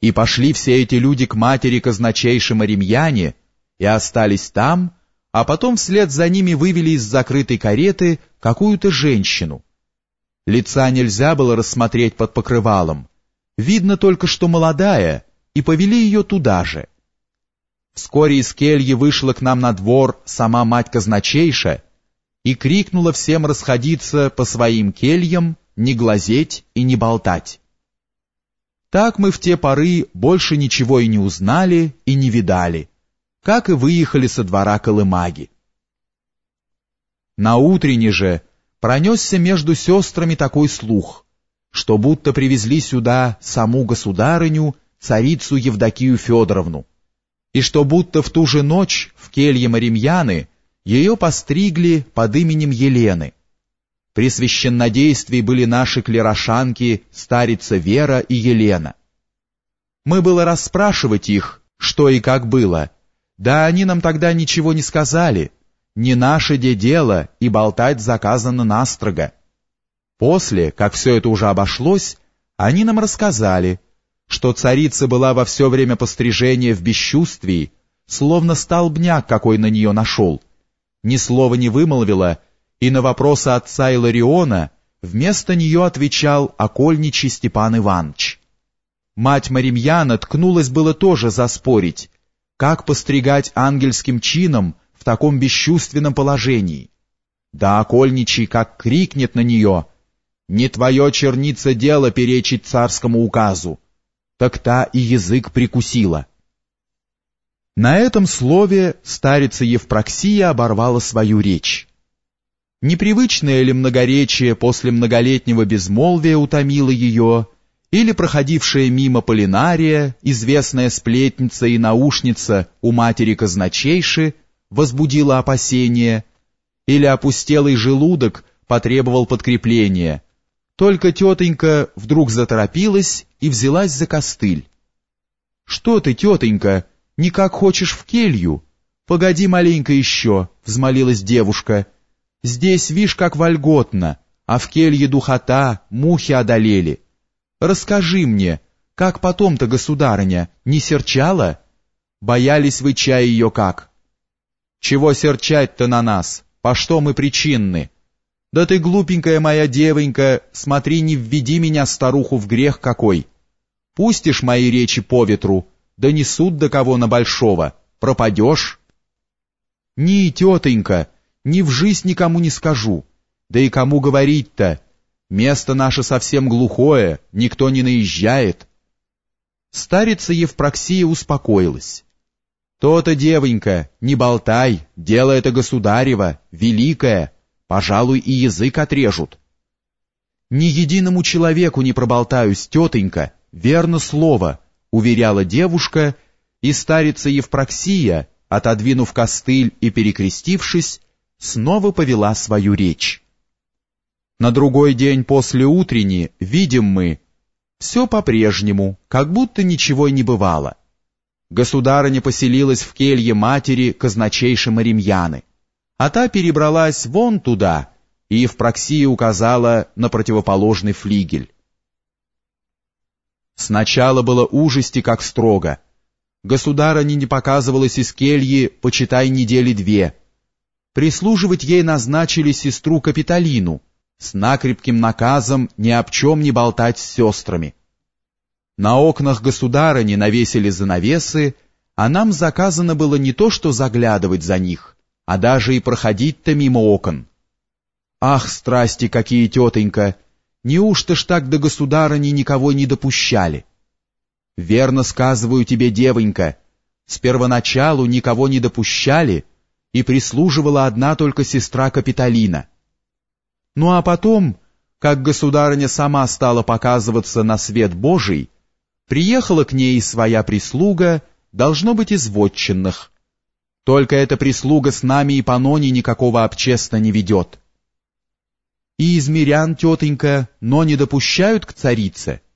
И пошли все эти люди к матери казначейшим Римьяне, и остались там, а потом вслед за ними вывели из закрытой кареты какую-то женщину. Лица нельзя было рассмотреть под покрывалом. Видно только, что молодая, и повели ее туда же. Вскоре из кельи вышла к нам на двор сама мать казначейша и крикнула всем расходиться по своим кельям, не глазеть и не болтать. Так мы в те поры больше ничего и не узнали, и не видали, как и выехали со двора Колымаги. На утренне же пронесся между сестрами такой слух, что будто привезли сюда саму государыню, царицу Евдокию Федоровну, и что будто в ту же ночь в келье Маримьяны ее постригли под именем Елены, при священнодействии были наши клерошанки, старица Вера и Елена. Мы было расспрашивать их, что и как было, да они нам тогда ничего не сказали, не наше де дело, и болтать заказано настрого. После, как все это уже обошлось, они нам рассказали, что царица была во все время пострижения в бесчувствии, словно столбняк какой на нее нашел, ни слова не вымолвила, и на вопросы отца Илариона вместо нее отвечал окольничий Степан Иванович. Мать Маримьяна ткнулась было тоже заспорить, как постригать ангельским чином в таком бесчувственном положении. Да окольничий как крикнет на нее «Не твое черница дело перечить царскому указу!» Так та и язык прикусила. На этом слове старица Евпроксия оборвала свою речь. Непривычное ли многоречие после многолетнего безмолвия утомило ее, или проходившая мимо Полинария, известная сплетница и наушница у матери казначейши, возбудила опасение, или опустелый желудок потребовал подкрепления. Только тетенька вдруг заторопилась и взялась за костыль. «Что ты, тетенька, никак хочешь в келью? Погоди маленько еще», — взмолилась девушка, — Здесь, вишь, как вольготно, а в келье духота, мухи одолели. Расскажи мне, как потом-то, государыня, не серчала? Боялись вы чая ее как? Чего серчать-то на нас? По что мы причинны? Да ты, глупенькая моя девонька, смотри, не введи меня, старуху, в грех какой. Пустишь мои речи по ветру, да несут до кого на большого, пропадешь. Не, тетенька, ни в жизнь никому не скажу. Да и кому говорить-то? Место наше совсем глухое, никто не наезжает. Старица Евпроксия успокоилась. То-то, девонька, не болтай, дело это государево, великое, пожалуй, и язык отрежут. Ни единому человеку не проболтаюсь, тетенька, верно слово, уверяла девушка, и старица Евпроксия, отодвинув костыль и перекрестившись, снова повела свою речь. На другой день после утренни видим мы, все по-прежнему, как будто ничего и не бывало. Государыня поселилась в келье матери казначейши Маримьяны, а та перебралась вон туда, и в Проксии указала на противоположный флигель. Сначала было ужасти как строго. Государыня не показывалась из кельи, почитай, недели две, Прислуживать ей назначили сестру Капитолину с накрепким наказом ни об чем не болтать с сестрами. На окнах государыни навесили занавесы, а нам заказано было не то что заглядывать за них, а даже и проходить-то мимо окон. Ах, страсти какие, тетенька! Неужто ж так до государыни никого не допущали? Верно сказываю тебе, девонька, с первоначалу никого не допущали, и прислуживала одна только сестра Капитолина. Ну а потом, как государыня сама стала показываться на свет Божий, приехала к ней своя прислуга, должно быть из вотчинных. Только эта прислуга с нами и по ноне никакого общества не ведет. И из мирян, тетенька, но не допущают к царице —